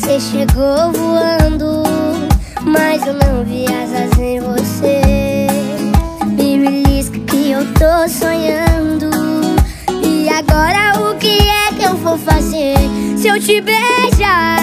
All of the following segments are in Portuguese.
Você chegou voando, mas eu não vi asas em você. Me belisca que eu tô sonhando. E agora o que é que eu vou fazer se eu te beijar?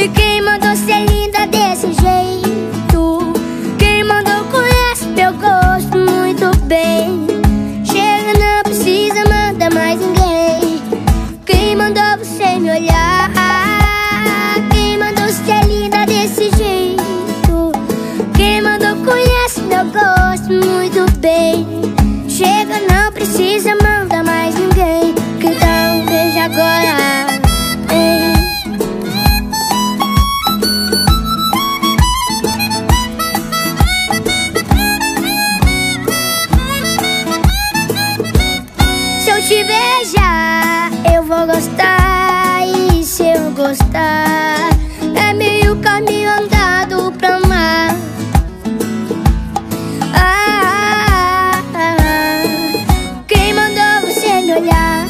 E quem mandou ser linda desse jeito? Quem mandou conhece meu gosto muito bem. Chega, não precisa mandar mais ninguém. Quem mandou você me olhar? Quem mandou ser linda desse jeito? Quem mandou conhece meu gosto muito bem. Chega, não precisa mandar mais gostar É meio caminho andado pra amar ah, ah, ah, Quem mandou você me olhar?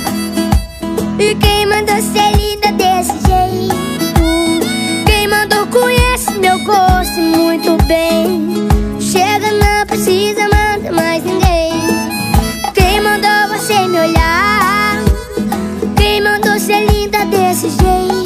E quem mandou ser linda desse jeito? Quem mandou conhece meu gosto muito bem desse jeito.